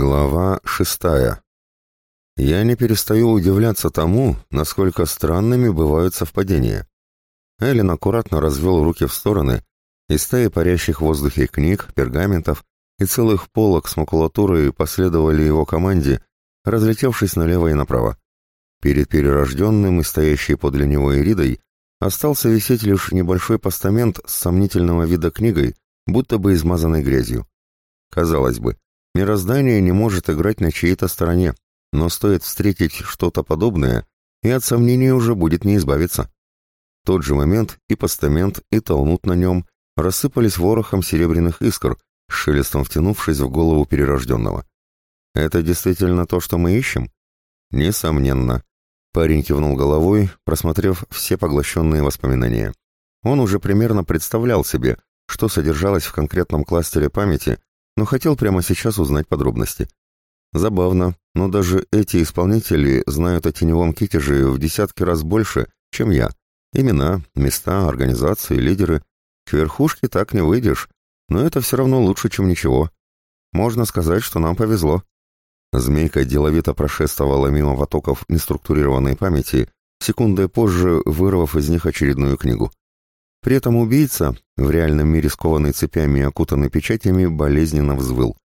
Глава шестая. Я не перестаю удивляться тому, насколько странными бывают совпадения. Эллен аккуратно развел руки в стороны, и стаи парящих в воздухе книг, пергаментов и целых полок с макулатурой последовали его команде, разлетевшись налево и направо. Перед перерожденным и стоящей подле него Иридой остался висеть лишь небольшой постамент с сомнительного вида книгой, будто бы измазанной грязью. Казалось бы, Мироздание не может играть на чьей-то стороне, но стоит встретить что-то подобное, и от сомнений уже будет не избавиться. В тот же момент и постамент, и толнут на нем рассыпались ворохом серебряных искр, шелестом втянувшись в голову перерожденного. «Это действительно то, что мы ищем?» «Несомненно». Парень кивнул головой, просмотрев все поглощенные воспоминания. Он уже примерно представлял себе, что содержалось в конкретном кластере памяти, но хотел прямо сейчас узнать подробности. Забавно, но даже эти исполнители знают о теневом китеже в десятки раз больше, чем я. Имена, места, организации, лидеры. К верхушке так не выйдешь, но это все равно лучше, чем ничего. Можно сказать, что нам повезло. Змейка деловито прошествовала мимо потоков неструктурированной памяти, секундой позже вырвав из них очередную книгу. При этом убийца, в реальном мире скованный цепями и окутанный печатями, болезненно взвыл.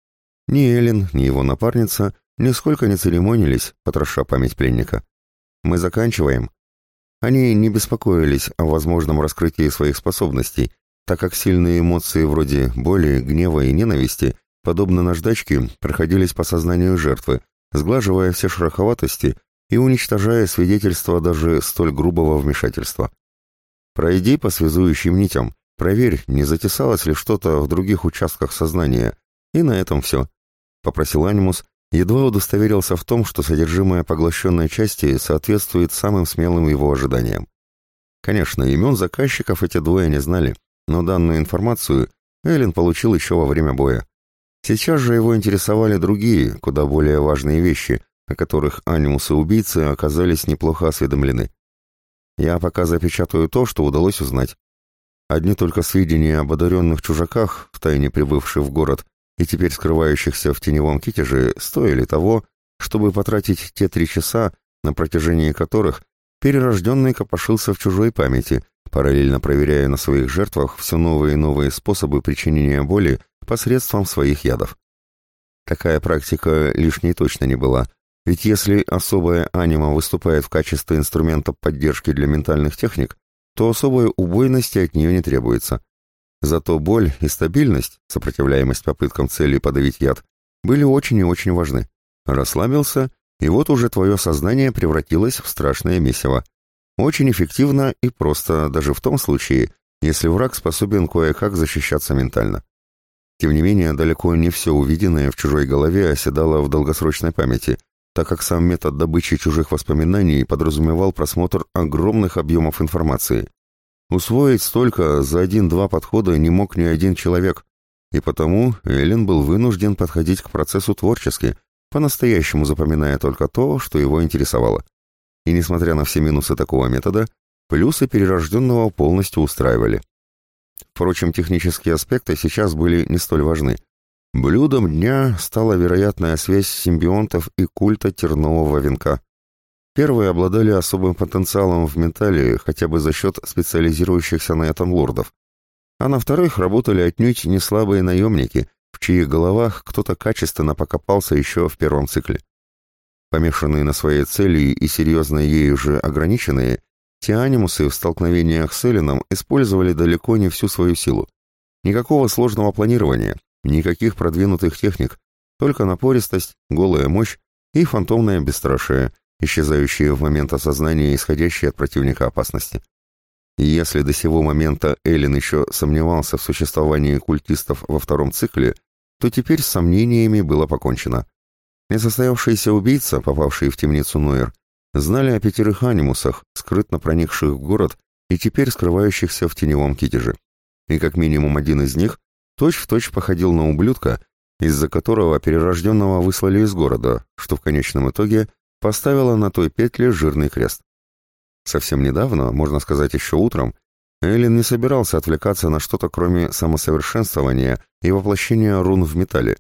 Ни Эллен, ни его напарница нисколько не церемонились, потроша память пленника. «Мы заканчиваем». Они не беспокоились о возможном раскрытии своих способностей, так как сильные эмоции вроде боли, гнева и ненависти, подобно наждачке, проходились по сознанию жертвы, сглаживая все шероховатости и уничтожая свидетельства даже столь грубого вмешательства. Пройди по связующим нитям, проверь, не затесалось ли что-то в других участках сознания, и на этом все», — попросил Анимус, едва удостоверился в том, что содержимое поглощенной части соответствует самым смелым его ожиданиям. Конечно, имен заказчиков эти двое не знали, но данную информацию Эллен получил еще во время боя. Сейчас же его интересовали другие, куда более важные вещи, о которых анимусы-убийцы оказались неплохо осведомлены. Я пока запечатаю то, что удалось узнать. Одни только сведения об одаренных чужаках, втайне прибывших в город и теперь скрывающихся в теневом китеже, стоили того, чтобы потратить те три часа, на протяжении которых перерожденный копошился в чужой памяти, параллельно проверяя на своих жертвах все новые и новые способы причинения боли посредством своих ядов. Такая практика лишней точно не была, ведь если особая анима выступает в качестве инструмента поддержки для ментальных техник, то особой убойности от нее не требуется. Зато боль и стабильность, сопротивляемость попыткам цели подавить яд, были очень и очень важны. Расслабился, и вот уже твое сознание превратилось в страшное месиво. Очень эффективно и просто даже в том случае, если враг способен кое-как защищаться ментально. Тем не менее, далеко не все увиденное в чужой голове оседало в долгосрочной памяти, так как сам метод добычи чужих воспоминаний подразумевал просмотр огромных объемов информации. Усвоить столько за один-два подхода не мог ни один человек, и потому Эллен был вынужден подходить к процессу творчески, по-настоящему запоминая только то, что его интересовало. И несмотря на все минусы такого метода, плюсы перерожденного полностью устраивали. Впрочем, технические аспекты сейчас были не столь важны – Блюдом дня стала вероятная связь симбионтов и культа тернового венка. Первые обладали особым потенциалом в ментале хотя бы за счет специализирующихся на этом лордов, а на вторых работали отнюдь не слабые наемники, в чьих головах кто-то качественно покопался еще в первом цикле. Помешанные на своей цели и серьезно ею же ограниченные, те анимусы в столкновениях с Эллином использовали далеко не всю свою силу. Никакого сложного планирования, Никаких продвинутых техник, только напористость, голая мощь и фантомное бесстрашие, исчезающие в момент осознания исходящие от противника опасности. Если до сего момента Эллен еще сомневался в существовании культистов во втором цикле, то теперь с сомнениями было покончено. Несостоявшийся убийца, попавший в темницу Нойер, знали о пятерых анимусах, скрытно проникших в город и теперь скрывающихся в теневом китеже. И как минимум один из них точь-в-точь точь походил на ублюдка, из-за которого перерожденного выслали из города, что в конечном итоге поставило на той петле жирный крест. Совсем недавно, можно сказать еще утром, Эллен не собирался отвлекаться на что-то кроме самосовершенствования и воплощения рун в металле.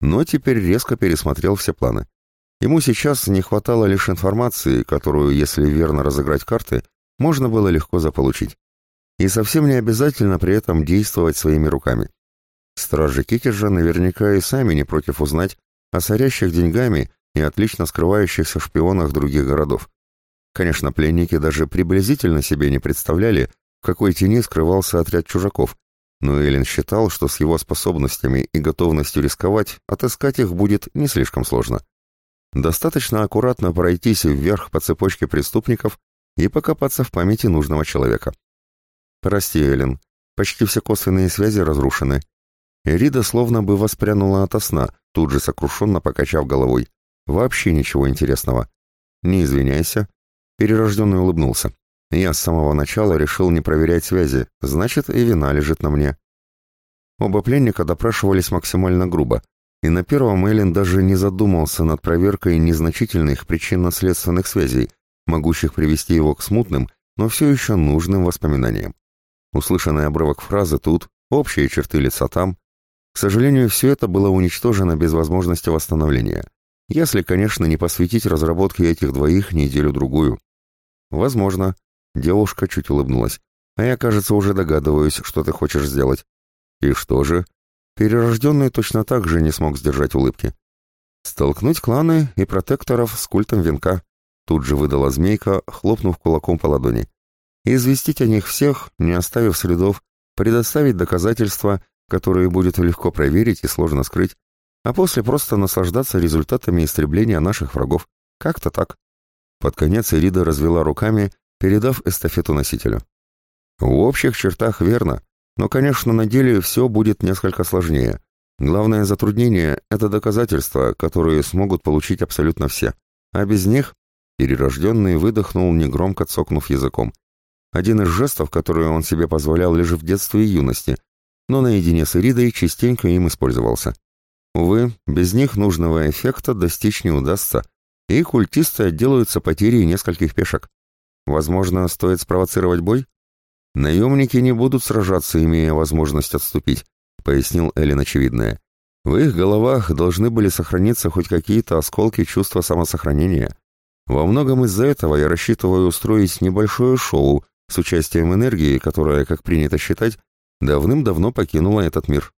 но теперь резко пересмотрел все планы. Ему сейчас не хватало лишь информации, которую, если верно разыграть карты, можно было легко заполучить. И совсем не обязательно при этом действовать своими руками. Стражи Китежа наверняка и сами не против узнать о сорящих деньгами и отлично скрывающихся шпионах других городов. Конечно, пленники даже приблизительно себе не представляли, в какой тени скрывался отряд чужаков, но Эллен считал, что с его способностями и готовностью рисковать отыскать их будет не слишком сложно. Достаточно аккуратно пройтись вверх по цепочке преступников и покопаться в памяти нужного человека. «Прости, Эллен, почти все косвенные связи разрушены». Эрида словно бы воспрянула ото сна, тут же сокрушенно покачав головой. «Вообще ничего интересного». «Не извиняйся». Перерожденный улыбнулся. «Я с самого начала решил не проверять связи, значит, и вина лежит на мне». Оба пленника допрашивались максимально грубо, и на первом Эллен даже не задумался над проверкой незначительных причинно-следственных связей, могущих привести его к смутным, но все еще нужным воспоминаниям. Услышанный обрывок фразы тут, общие черты лица там. К сожалению, все это было уничтожено без возможности восстановления. Если, конечно, не посвятить разработке этих двоих неделю-другую. Возможно. Девушка чуть улыбнулась. А я, кажется, уже догадываюсь, что ты хочешь сделать. И что же? Перерожденный точно так же не смог сдержать улыбки. Столкнуть кланы и протекторов с культом венка. Тут же выдала змейка, хлопнув кулаком по ладони. Известить о них всех, не оставив следов, предоставить доказательства, которые будет легко проверить и сложно скрыть, а после просто наслаждаться результатами истребления наших врагов. Как-то так. Под конец Ирида развела руками, передав эстафету носителю. В общих чертах верно, но, конечно, на деле все будет несколько сложнее. Главное затруднение — это доказательства, которые смогут получить абсолютно все. А без них перерожденный выдохнул, негромко цокнув языком. Один из жестов, которые он себе позволял лишь в детстве и юности, но наедине с Иридой частенько им использовался. Увы, без них нужного эффекта достичь не удастся, и культисты отделаются потерей нескольких пешек. Возможно, стоит спровоцировать бой? «Наемники не будут сражаться, имея возможность отступить», — пояснил Эллен очевидное. «В их головах должны были сохраниться хоть какие-то осколки чувства самосохранения. Во многом из-за этого я рассчитываю устроить небольшое шоу с участием энергии, которая, как принято считать, давным-давно покинула этот мир».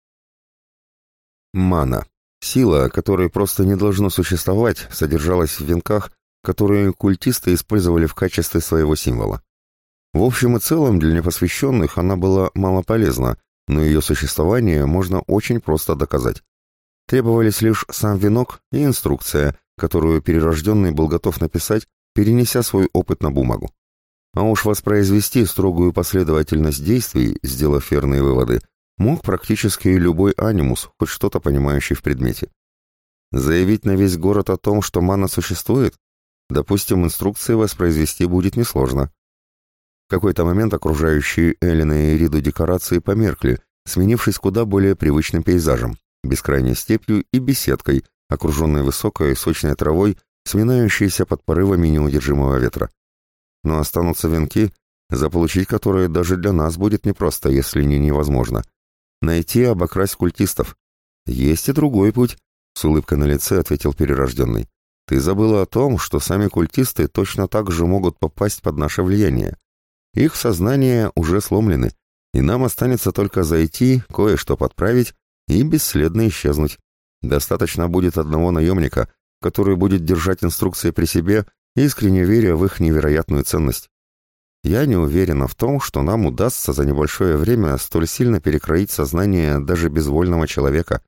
Мана. Сила, которой просто не должно существовать, содержалась в венках, которые культисты использовали в качестве своего символа. В общем и целом для непосвященных она была мало полезна, но ее существование можно очень просто доказать. Требовались лишь сам венок и инструкция, которую перерожденный был готов написать, перенеся свой опыт на бумагу. А уж воспроизвести строгую последовательность действий, сделав верные выводы, мог практически любой анимус, хоть что-то понимающий в предмете. Заявить на весь город о том, что мана существует? Допустим, инструкции воспроизвести будет несложно. В какой-то момент окружающие Эллина и Риду декорации померкли, сменившись куда более привычным пейзажем, бескрайней степью и беседкой, окруженной высокой сочной травой, сминающейся под порывами неудержимого ветра. Но останутся венки, заполучить которые даже для нас будет непросто, если не невозможно. Найти и обокрасть культистов. Есть и другой путь, с улыбкой на лице ответил перерожденный. Ты забыла о том, что сами культисты точно так же могут попасть под наше влияние. Их сознания уже сломлены, и нам останется только зайти, кое-что подправить и бесследно исчезнуть. Достаточно будет одного наемника, который будет держать инструкции при себе, искренне веря в их невероятную ценность. Я не уверена в том, что нам удастся за небольшое время столь сильно перекроить сознание даже безвольного человека,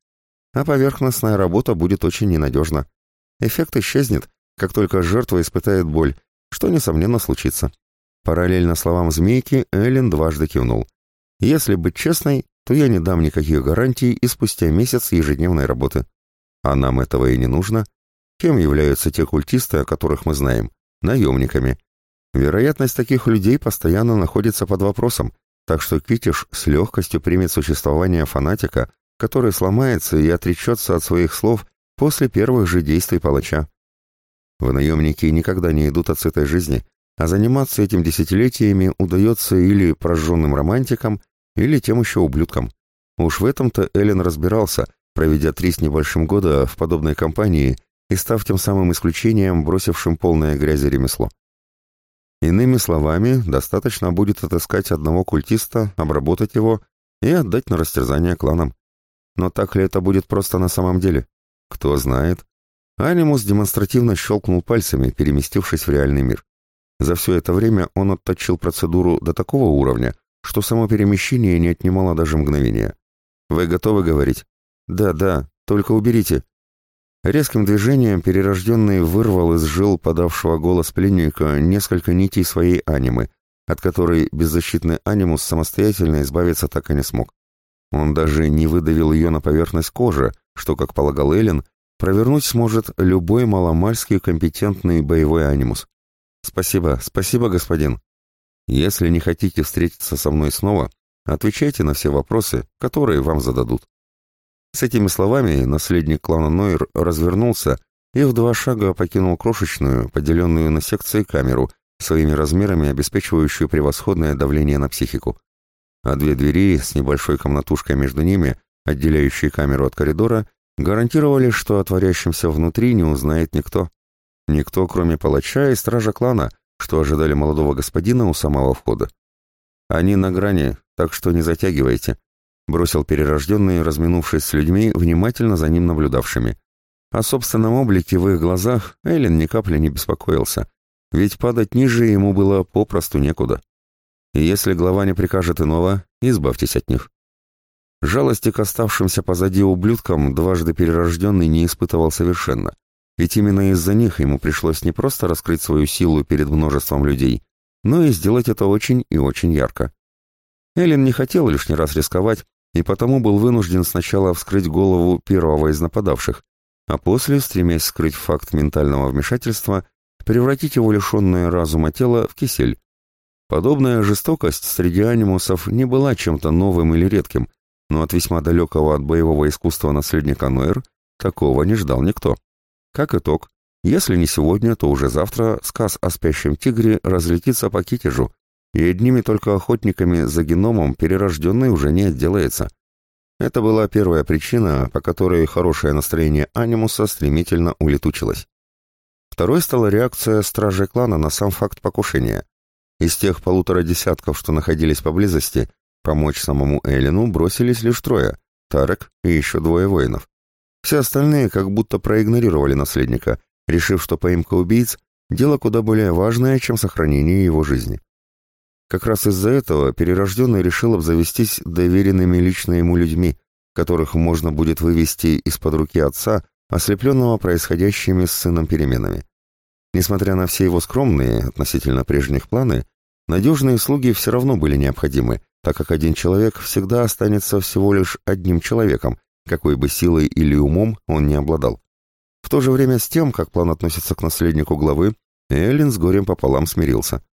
а поверхностная работа будет очень ненадежна. Эффект исчезнет, как только жертва испытает боль, что, несомненно, случится. Параллельно словам змейки, Эллен дважды кивнул. «Если быть честной, то я не дам никаких гарантий и спустя месяц ежедневной работы. А нам этого и не нужно. Кем являются те культисты, о которых мы знаем? Наемниками. Вероятность таких людей постоянно находится под вопросом, так что Китиш с легкостью примет существование фанатика, который сломается и отречется от своих слов после первых же действий палача. В наемники никогда не идут от этой жизни, а заниматься этим десятилетиями удается или прожженным романтикам, или тем еще ублюдкам. Уж в этом-то Эллен разбирался, проведя три с небольшим года в подобной компании и став тем самым исключением, бросившим полное грязи ремесло. Иными словами, достаточно будет отыскать одного культиста, обработать его и отдать на растерзание кланам. Но так ли это будет просто на самом деле? Кто знает. Анимус демонстративно щелкнул пальцами, переместившись в реальный мир. За все это время он отточил процедуру до такого уровня, что само перемещение не отнимало даже мгновения. «Вы готовы говорить?» «Да, да, только уберите». Резким движением перерожденный вырвал из жил подавшего голос пленника несколько нитей своей анимы, от которой беззащитный анимус самостоятельно избавиться так и не смог. Он даже не выдавил ее на поверхность кожи, что, как полагал Эллен, провернуть сможет любой маломальский компетентный боевой анимус. «Спасибо, спасибо, господин. Если не хотите встретиться со мной снова, отвечайте на все вопросы, которые вам зададут». С этими словами наследник клана Нойер развернулся и в два шага покинул крошечную, поделенную на секции камеру, своими размерами обеспечивающую превосходное давление на психику. А две двери с небольшой комнатушкой между ними, отделяющие камеру от коридора, гарантировали, что о творящемся внутри не узнает никто. Никто, кроме палача и стража клана, что ожидали молодого господина у самого входа. «Они на грани, так что не затягивайте», — бросил перерожденный, разминувшись с людьми, внимательно за ним наблюдавшими. О собственном облике в их глазах Эллен ни капли не беспокоился, ведь падать ниже ему было попросту некуда. Если глава не прикажет иного, избавьтесь от них. Жалости к оставшимся позади ублюдкам дважды перерожденный не испытывал совершенно. Ведь именно из-за них ему пришлось не просто раскрыть свою силу перед множеством людей, но и сделать это очень и очень ярко. Эллен не хотел лишний раз рисковать, и потому был вынужден сначала вскрыть голову первого из нападавших, а после, стремясь скрыть факт ментального вмешательства, превратить его лишенное разума тело в кисель. Подобная жестокость среди анимусов не была чем-то новым или редким, но от весьма далекого от боевого искусства наследника Нойер такого не ждал никто. Как итог, если не сегодня, то уже завтра сказ о спящем тигре разлетится по китежу, и одними только охотниками за геномом перерожденный уже не отделается. Это была первая причина, по которой хорошее настроение анимуса стремительно улетучилось. Второй стала реакция стражей клана на сам факт покушения. Из тех полутора десятков, что находились поблизости, помочь самому Эллину бросились лишь трое — Тарек и еще двое воинов. Все остальные как будто проигнорировали наследника, решив, что поимка убийц – дело куда более важное, чем сохранение его жизни. Как раз из-за этого перерожденный решил обзавестись доверенными лично ему людьми, которых можно будет вывести из-под руки отца, ослепленного происходящими с сыном переменами. Несмотря на все его скромные, относительно прежних планы, надежные слуги все равно были необходимы, так как один человек всегда останется всего лишь одним человеком, какой бы силой или умом он не обладал. В то же время с тем, как план относится к наследнику главы, Эллен с горем пополам смирился.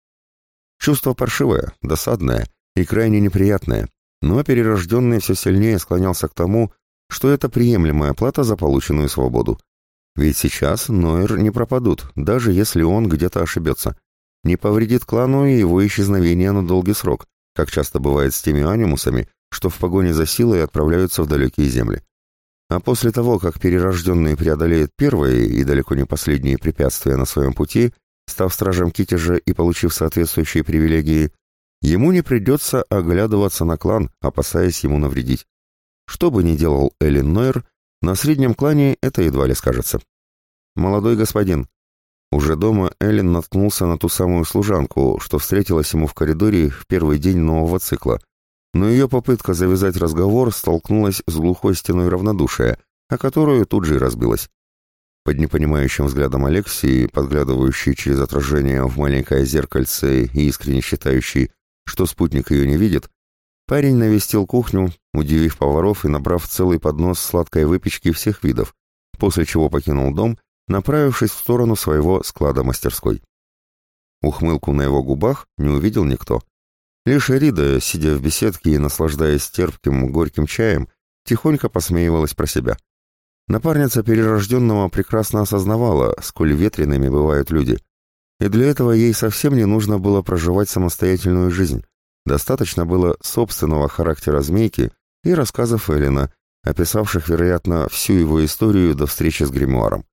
Чувство паршивое, досадное и крайне неприятное, но перерожденный все сильнее склонялся к тому, что это приемлемая плата за полученную свободу. Ведь сейчас Нойер не пропадут, даже если он где-то ошибется. Не повредит клану и его исчезновение на долгий срок, как часто бывает с теми анимусами, что в погоне за силой отправляются в далекие земли. А после того, как перерожденный преодолеет первые и далеко не последние препятствия на своем пути, став стражем Китежа и получив соответствующие привилегии, ему не придется оглядываться на клан, опасаясь ему навредить. Что бы ни делал Эллен Нойер, на среднем клане это едва ли скажется. «Молодой господин». Уже дома Эллен наткнулся на ту самую служанку, что встретилась ему в коридоре в первый день нового цикла, но ее попытка завязать разговор столкнулась с глухой стеной равнодушия, о которую тут же и разбилась. Под непонимающим взглядом Алексии, подглядывающей через отражение в маленькое зеркальце и искренне считающий, что спутник ее не видит, парень навестил кухню, удивив поваров и набрав целый поднос сладкой выпечки всех видов, после чего покинул дом, направившись в сторону своего склада мастерской. Ухмылку на его губах не увидел никто. Лишь Эрида, сидя в беседке и наслаждаясь терпким, горьким чаем, тихонько посмеивалась про себя. Напарница перерожденного прекрасно осознавала, сколь ветреными бывают люди. И для этого ей совсем не нужно было проживать самостоятельную жизнь. Достаточно было собственного характера змейки и рассказов Эллина, описавших, вероятно, всю его историю до встречи с гримуаром.